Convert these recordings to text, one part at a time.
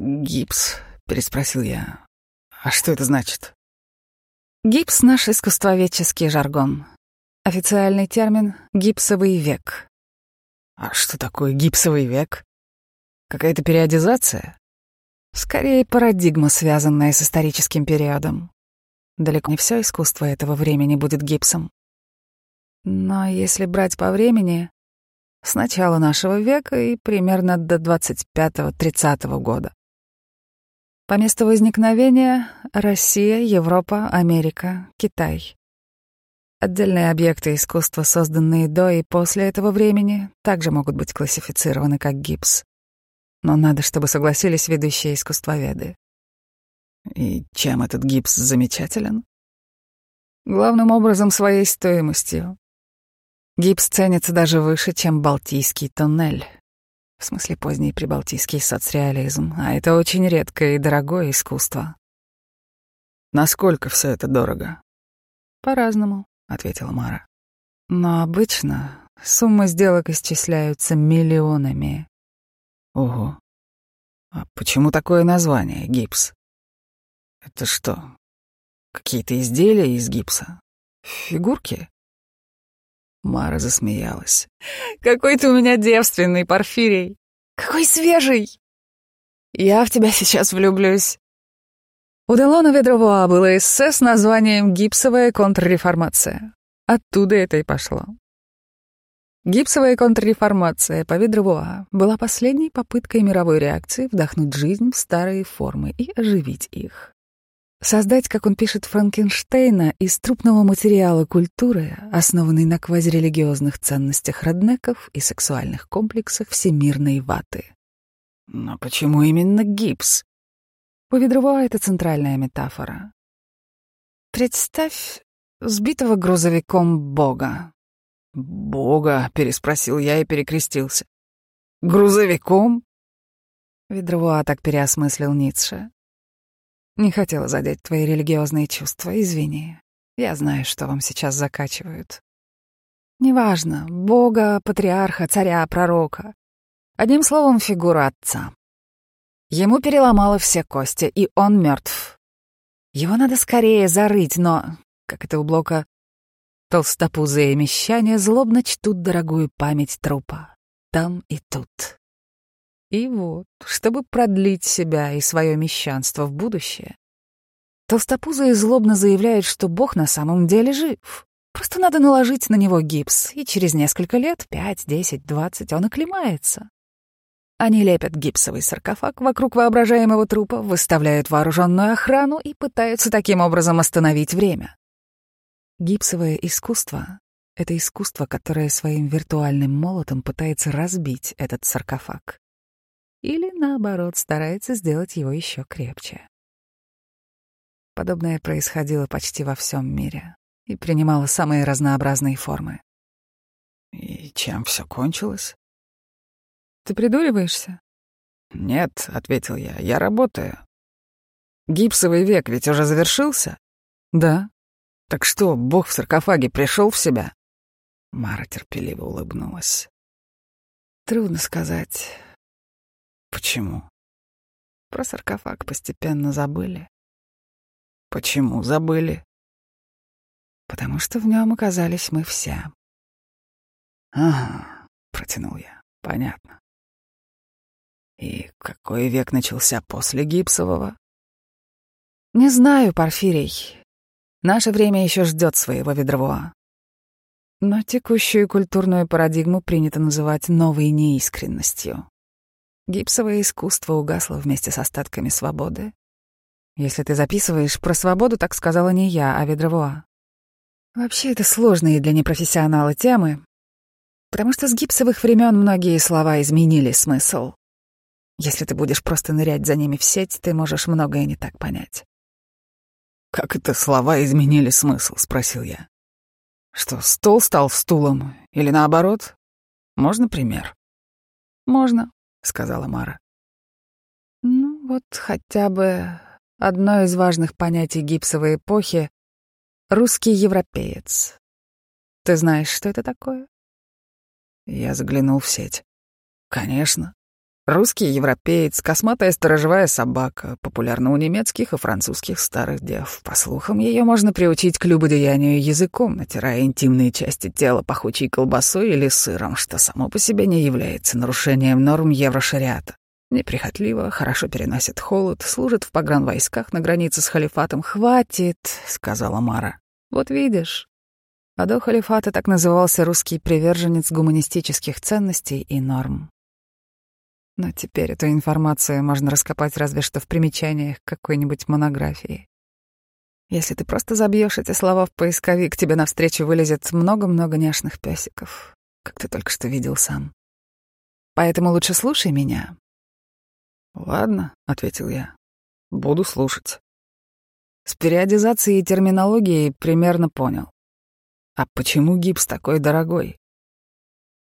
Гипс, переспросил я. А что это значит? Гипс — наш искусствоведческий жаргон. Официальный термин — гипсовый век. А что такое гипсовый век? Какая-то периодизация? Скорее, парадигма, связанная с историческим периодом. Далеко не все искусство этого времени будет гипсом. Но если брать по времени, с начала нашего века и примерно до 25-30 года. По месту возникновения — Россия, Европа, Америка, Китай. Отдельные объекты искусства, созданные до и после этого времени, также могут быть классифицированы как гипс. Но надо, чтобы согласились ведущие искусствоведы. И чем этот гипс замечателен? Главным образом своей стоимостью. Гипс ценится даже выше, чем Балтийский туннель. В смысле поздний прибалтийский соцреализм, а это очень редкое и дорогое искусство. Насколько все это дорого? По-разному, ответила Мара. Но обычно суммы сделок исчисляются миллионами. Ого. А почему такое название гипс? Это что? Какие-то изделия из гипса? Фигурки? Мара засмеялась. «Какой ты у меня девственный, Порфирий! Какой свежий! Я в тебя сейчас влюблюсь!» У Делона Ведровуа было эссе с названием «Гипсовая контрреформация». Оттуда это и пошло. Гипсовая контрреформация по Ведровуа была последней попыткой мировой реакции вдохнуть жизнь в старые формы и оживить их. Создать, как он пишет, Франкенштейна из трупного материала культуры, основанной на квазирелигиозных ценностях роднеков и сексуальных комплексах всемирной ваты. Но почему именно гипс? У Ведрова это центральная метафора. Представь сбитого грузовиком Бога. «Бога?» — переспросил я и перекрестился. «Грузовиком?» Ведрова так переосмыслил Ницше. Не хотела задеть твои религиозные чувства, извини. Я знаю, что вам сейчас закачивают. Неважно, бога, патриарха, царя, пророка. Одним словом, фигура отца. Ему переломало все кости, и он мертв. Его надо скорее зарыть, но, как это у Блока, толстопузые мещане злобно чтут дорогую память трупа. Там и тут. И вот, чтобы продлить себя и свое мещанство в будущее, толстопузые злобно заявляют, что Бог на самом деле жив. Просто надо наложить на него гипс, и через несколько лет, пять, десять, двадцать, он оклемается. Они лепят гипсовый саркофаг вокруг воображаемого трупа, выставляют вооруженную охрану и пытаются таким образом остановить время. Гипсовое искусство — это искусство, которое своим виртуальным молотом пытается разбить этот саркофаг или, наоборот, старается сделать его еще крепче. Подобное происходило почти во всем мире и принимало самые разнообразные формы. И чем все кончилось? Ты придуриваешься? Нет, ответил я, я работаю. Гипсовый век ведь уже завершился? Да. Так что, бог в саркофаге пришел в себя? Мара терпеливо улыбнулась. Трудно сказать. Почему? Про саркофаг постепенно забыли. Почему забыли? Потому что в нем оказались мы все. Ага, протянул я. Понятно. И какой век начался после гипсового? Не знаю, Порфирий. Наше время еще ждет своего ведровоа. Но текущую культурную парадигму принято называть новой неискренностью. Гипсовое искусство угасло вместе с остатками свободы. Если ты записываешь про свободу, так сказала не я, а Ведровуа. Вообще, это сложные для непрофессионала темы, потому что с гипсовых времен многие слова изменили смысл. Если ты будешь просто нырять за ними в сеть, ты можешь многое не так понять. «Как это слова изменили смысл?» — спросил я. «Что, стол стал стулом? Или наоборот? Можно пример?» «Можно», — сказала Мара. «Ну, вот хотя бы одно из важных понятий гипсовой эпохи — русский европеец. Ты знаешь, что это такое?» Я заглянул в сеть. «Конечно. Русский европеец, косматая сторожевая собака, популярна у немецких и французских старых дев. По слухам, ее можно приучить к любодеянию языком, натирая интимные части тела пахучей колбасой или сыром, что само по себе не является нарушением норм еврошариата. Неприхотливо, хорошо переносит холод, служит в погранвойсках на границе с халифатом. «Хватит», — сказала Мара. «Вот видишь». А до халифата так назывался русский приверженец гуманистических ценностей и норм. Но теперь эту информацию можно раскопать разве что в примечаниях какой-нибудь монографии. Если ты просто забьешь эти слова в поисковик, тебе навстречу вылезет много-много няшных песиков, как ты только что видел сам. Поэтому лучше слушай меня. Ладно, ответил я. Буду слушать. С периодизацией и терминологией примерно понял. А почему гипс такой дорогой?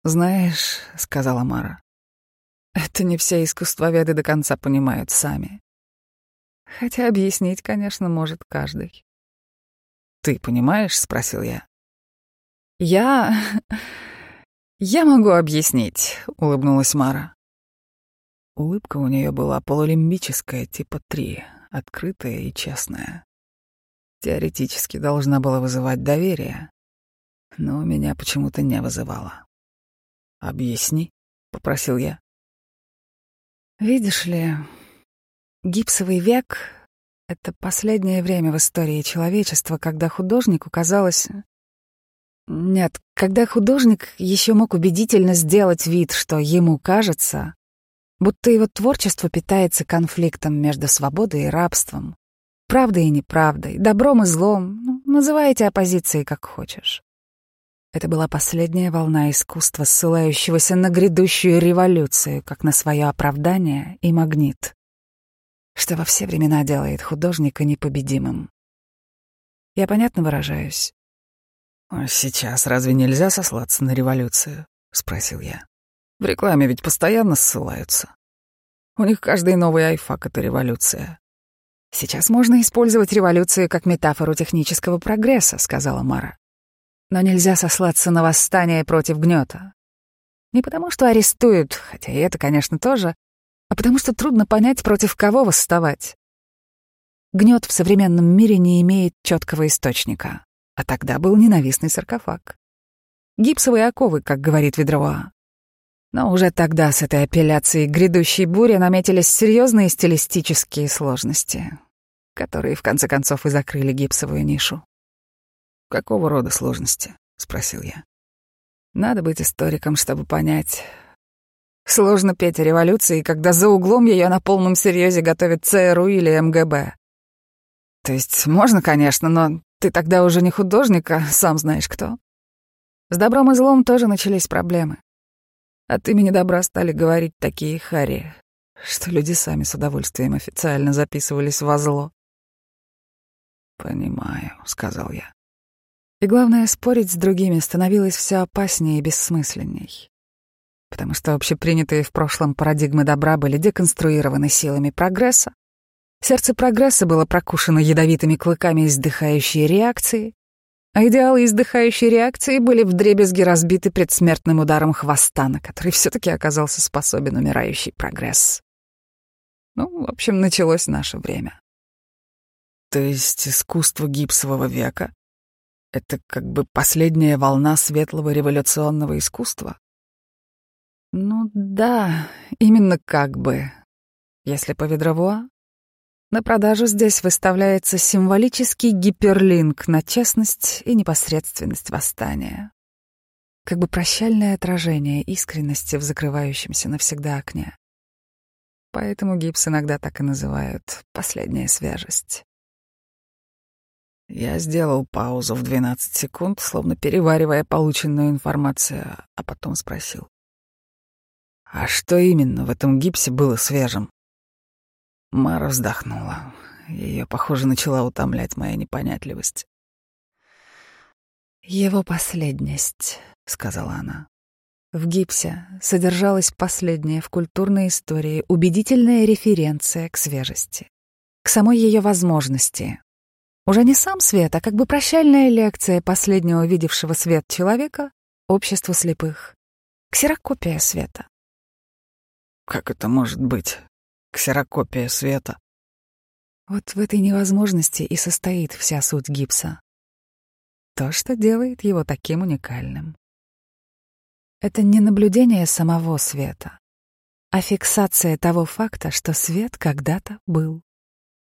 Знаешь, сказала Мара, это не все искусствоведы до конца понимают сами. Хотя объяснить, конечно, может каждый. «Ты понимаешь?» — спросил я. «Я... я могу объяснить», — улыбнулась Мара. Улыбка у нее была полулимбическая, типа три, открытая и честная. Теоретически должна была вызывать доверие, но меня почему-то не вызывала. «Объясни», — попросил я. Видишь ли, гипсовый век — это последнее время в истории человечества, когда художнику казалось... Нет, когда художник еще мог убедительно сделать вид, что ему кажется, будто его творчество питается конфликтом между свободой и рабством, правдой и неправдой, добром и злом, ну, называйте оппозицией как хочешь. Это была последняя волна искусства, ссылающегося на грядущую революцию, как на свое оправдание и магнит, что во все времена делает художника непобедимым. Я понятно выражаюсь? «А «Сейчас разве нельзя сослаться на революцию?» — спросил я. «В рекламе ведь постоянно ссылаются. У них каждый новый айфак — это революция». «Сейчас можно использовать революцию как метафору технического прогресса», — сказала Мара. Но нельзя сослаться на восстание против гнета. Не потому, что арестуют, хотя и это, конечно, тоже, а потому что трудно понять, против кого восставать. Гнет в современном мире не имеет четкого источника, а тогда был ненавистный саркофаг. Гипсовые оковы, как говорит Ведруа. Но уже тогда с этой апелляцией грядущей бури наметились серьезные стилистические сложности, которые в конце концов и закрыли гипсовую нишу. «Какого рода сложности?» — спросил я. «Надо быть историком, чтобы понять. Сложно петь о революции, когда за углом ее на полном серьезе готовят ЦРУ или МГБ. То есть можно, конечно, но ты тогда уже не художник, а сам знаешь кто. С добром и злом тоже начались проблемы. От имени добра стали говорить такие хари, что люди сами с удовольствием официально записывались во зло. «Понимаю», — сказал я. И главное, спорить с другими становилось все опаснее и бессмысленней. Потому что общепринятые в прошлом парадигмы добра были деконструированы силами прогресса. Сердце прогресса было прокушено ядовитыми клыками издыхающей реакции, а идеалы издыхающей реакции были вдребезги разбиты предсмертным ударом хвоста, на который все-таки оказался способен умирающий прогресс. Ну, в общем, началось наше время. То есть искусство гипсового века это как бы последняя волна светлого революционного искусства? Ну да, именно как бы. Если по Ведровуа, на продажу здесь выставляется символический гиперлинк на честность и непосредственность восстания. Как бы прощальное отражение искренности в закрывающемся навсегда окне. Поэтому гипс иногда так и называют «последняя свежесть». Я сделал паузу в 12 секунд, словно переваривая полученную информацию, а потом спросил. «А что именно в этом гипсе было свежим?» Мара вздохнула. Ее, похоже, начала утомлять моя непонятливость. «Его последность», — сказала она. В гипсе содержалась последняя в культурной истории убедительная референция к свежести, к самой ее возможности, уже не сам свет, а как бы прощальная лекция последнего видевшего свет человека обществу слепых. Ксерокопия света. Как это может быть? Ксерокопия света. Вот в этой невозможности и состоит вся суть гипса. То, что делает его таким уникальным. Это не наблюдение самого света, а фиксация того факта, что свет когда-то был.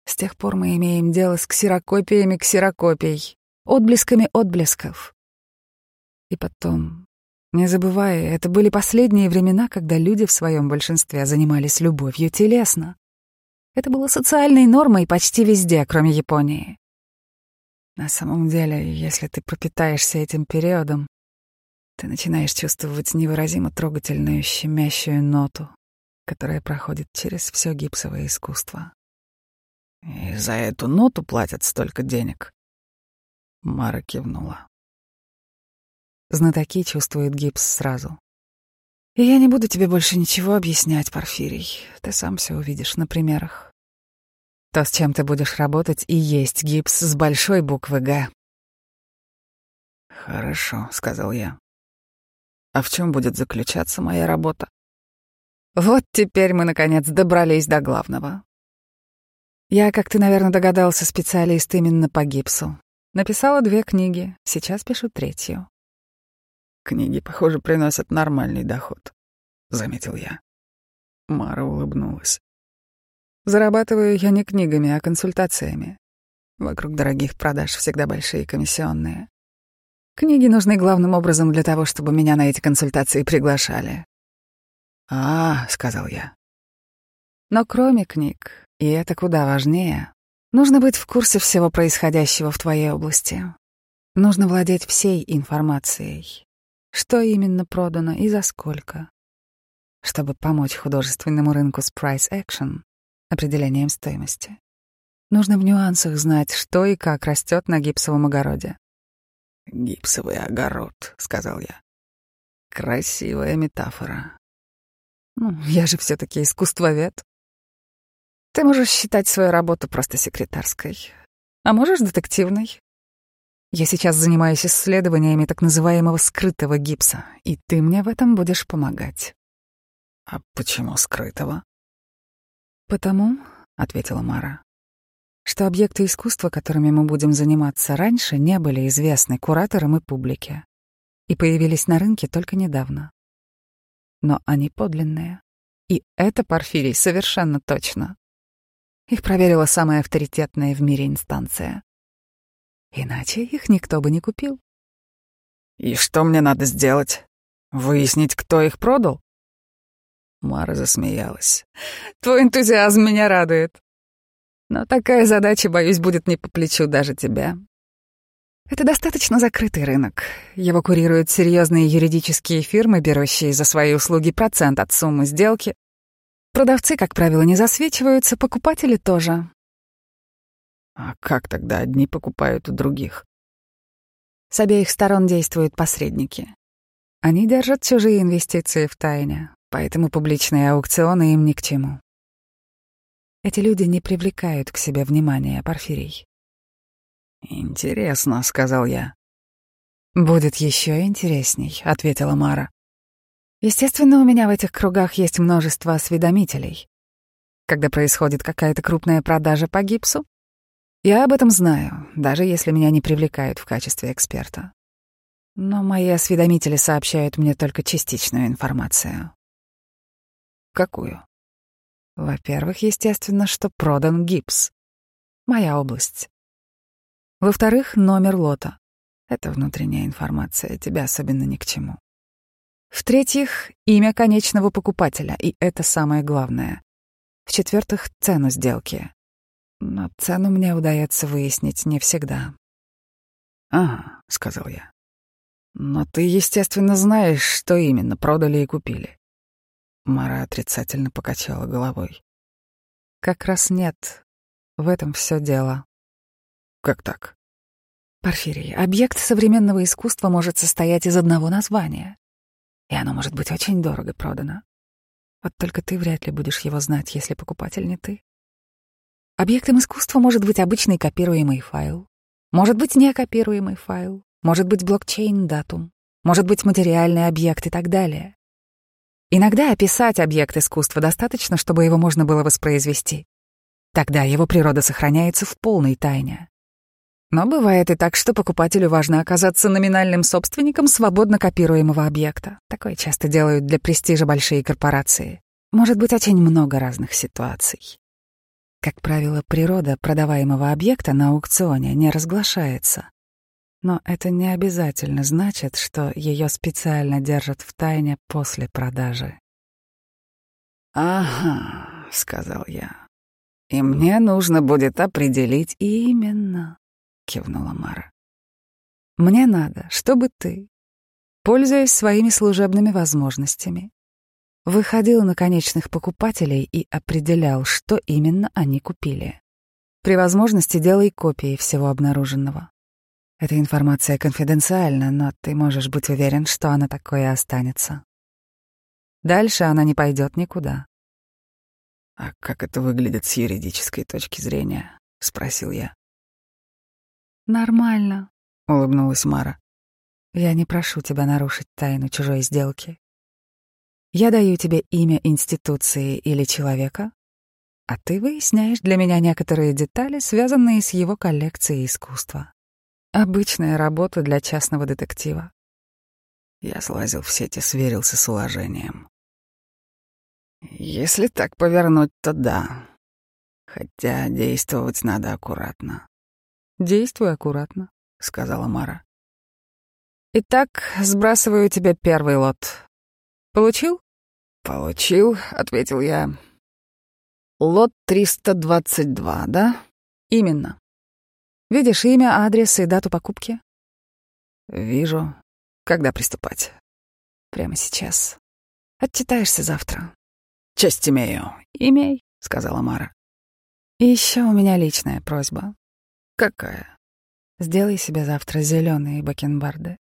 С тех пор мы имеем дело с ксерокопиями ксерокопий, отблесками отблесков. И потом, не забывая, это были последние времена, когда люди в своем большинстве занимались любовью телесно. Это было социальной нормой почти везде, кроме Японии. На самом деле, если ты пропитаешься этим периодом, ты начинаешь чувствовать невыразимо трогательную, щемящую ноту, которая проходит через все гипсовое искусство. И за эту ноту платят столько денег. Мара кивнула. Знатоки чувствуют гипс сразу. И я не буду тебе больше ничего объяснять, Порфирий. Ты сам все увидишь на примерах. То, с чем ты будешь работать, и есть гипс с большой буквы «Г». «Хорошо», — сказал я. «А в чем будет заключаться моя работа?» Вот теперь мы, наконец, добрались до главного. Я, как ты, наверное, догадался, специалист именно по гипсу. Написала две книги, сейчас пишу третью. Книги, похоже, приносят нормальный доход, заметил я. Мара улыбнулась. Зарабатываю я не книгами, а консультациями. Вокруг дорогих продаж всегда большие комиссионные. Книги нужны главным образом для того, чтобы меня на эти консультации приглашали. «А, — сказал я. Но кроме книг, и это куда важнее, нужно быть в курсе всего происходящего в твоей области. Нужно владеть всей информацией что именно продано и за сколько. Чтобы помочь художественному рынку с price action, определением стоимости, нужно в нюансах знать, что и как растет на гипсовом огороде. «Гипсовый огород», — сказал я. «Красивая метафора». Ну, я же все таки искусствовед. Ты можешь считать свою работу просто секретарской, а можешь детективной. Я сейчас занимаюсь исследованиями так называемого скрытого гипса, и ты мне в этом будешь помогать. А почему скрытого? Потому, ответила Мара, что объекты искусства, которыми мы будем заниматься раньше, не были известны кураторам и публике и появились на рынке только недавно. Но они подлинные. И это, Порфирий, совершенно точно. Их проверила самая авторитетная в мире инстанция. Иначе их никто бы не купил. «И что мне надо сделать? Выяснить, кто их продал?» Мара засмеялась. «Твой энтузиазм меня радует. Но такая задача, боюсь, будет не по плечу даже тебя. Это достаточно закрытый рынок. Его курируют серьезные юридические фирмы, берущие за свои услуги процент от суммы сделки. Продавцы, как правило, не засвечиваются, покупатели тоже. А как тогда одни покупают у других? С обеих сторон действуют посредники. Они держат чужие инвестиции в тайне, поэтому публичные аукционы им ни к чему. Эти люди не привлекают к себе внимания, Порфирий. «Интересно», — сказал я. «Будет еще интересней», — ответила Мара. «Естественно, у меня в этих кругах есть множество осведомителей. Когда происходит какая-то крупная продажа по гипсу, я об этом знаю, даже если меня не привлекают в качестве эксперта. Но мои осведомители сообщают мне только частичную информацию. Какую? Во-первых, естественно, что продан гипс. Моя область. Во-вторых, номер лота. Это внутренняя информация, тебе особенно ни к чему. В-третьих, имя конечного покупателя, и это самое главное. В-четвертых, цену сделки. Но цену мне удается выяснить не всегда. «Ага», — сказал я. «Но ты, естественно, знаешь, что именно продали и купили». Мара отрицательно покачала головой. «Как раз нет. В этом все дело». «Как так?» «Порфирий, объект современного искусства может состоять из одного названия, и оно может быть очень дорого продано. Вот только ты вряд ли будешь его знать, если покупатель не ты. Объектом искусства может быть обычный копируемый файл, может быть некопируемый файл, может быть блокчейн-датум, может быть материальный объект и так далее. Иногда описать объект искусства достаточно, чтобы его можно было воспроизвести. Тогда его природа сохраняется в полной тайне. Но бывает и так, что покупателю важно оказаться номинальным собственником свободно копируемого объекта. Такое часто делают для престижа большие корпорации. Может быть очень много разных ситуаций. Как правило, природа продаваемого объекта на аукционе не разглашается. Но это не обязательно значит, что ее специально держат в тайне после продажи. «Ага», — сказал я. «И мне нужно будет определить именно», — кивнула Мара. «Мне надо, чтобы ты, пользуясь своими служебными возможностями, выходил на конечных покупателей и определял, что именно они купили. При возможности делай копии всего обнаруженного. Эта информация конфиденциальна, но ты можешь быть уверен, что она такое останется. Дальше она не пойдет никуда. «А как это выглядит с юридической точки зрения?» — спросил я. «Нормально», — улыбнулась Мара. «Я не прошу тебя нарушить тайну чужой сделки. Я даю тебе имя институции или человека, а ты выясняешь для меня некоторые детали, связанные с его коллекцией искусства. Обычная работа для частного детектива. Я слазил в сети, сверился с уложением. Если так повернуть, то да. Хотя действовать надо аккуратно. Действуй аккуратно, сказала Мара. Итак, сбрасываю тебе первый лот. Получил? Получил, ответил я. Лот 322, да? Именно. Видишь имя, адрес и дату покупки? Вижу. Когда приступать? Прямо сейчас. Отчитаешься завтра. Честь имею. Имей, сказала Мара. И еще у меня личная просьба. Какая? Сделай себе завтра зеленые бакенбарды.